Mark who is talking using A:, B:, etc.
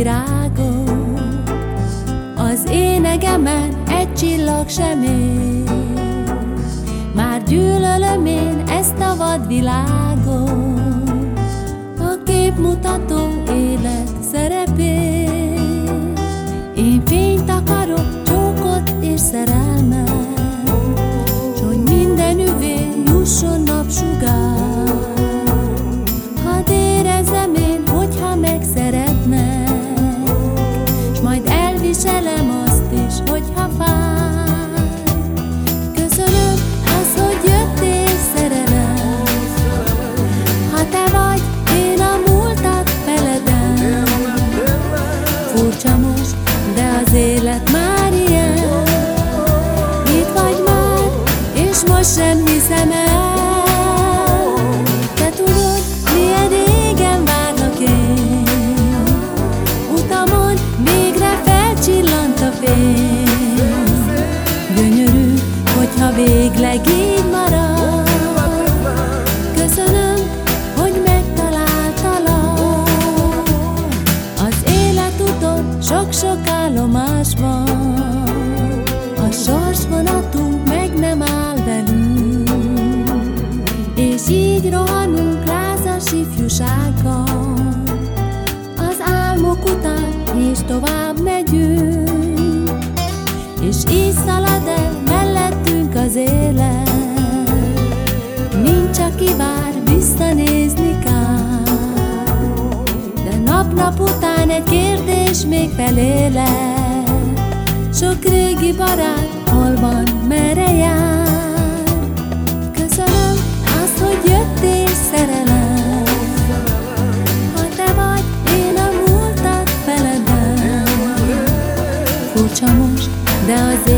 A: virágom, az énegemen egy csillag sem ér. Már gyűlölöm én ezt a vadvilágot, a képmutató élet elviselem azt is, hogyha fáj. Köszönöm az, hogy jöttél szerelem, ha te vagy, én a múltat feledem. Furcsa most, de az élet már ilyen Itt vagy már, és most sem hiszem el sok-sok állomás van A sorsvonatunk meg nem áll velünk És így rohanunk lázas ifjúsággal. Az álmok után és tovább megyünk De nap-nap után egy kérdés még felélek Sok régi barát hol van, merre jár? Köszönöm azt, hogy jöttél szerelem. Ha te vagy, én a múltat feledem. Furcsa most, de az